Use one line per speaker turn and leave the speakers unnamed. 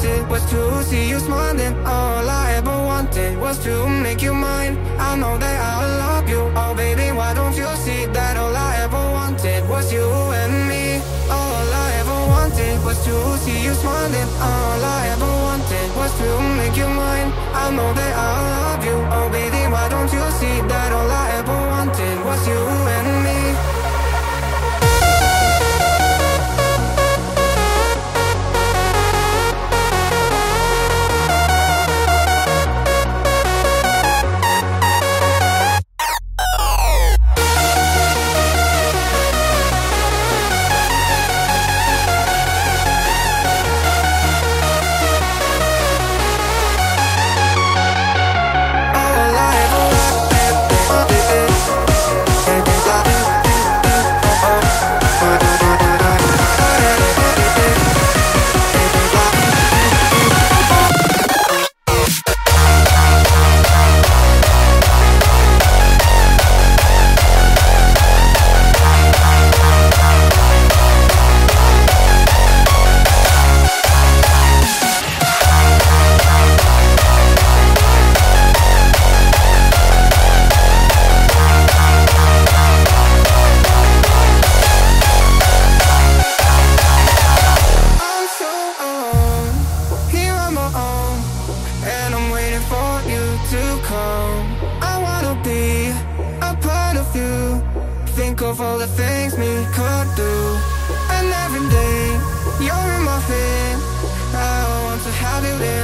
wanted was to see you smiling. All I ever wanted was to make you mine. I know that I love you. Oh, baby, why don't you see that all I ever wanted was you and me? All I ever wanted was to see you smiling. All I ever wanted was to make you mine. I know that I love you. Oh, baby, think of all the things we could do. And every day, you're in my head. I want to have you there.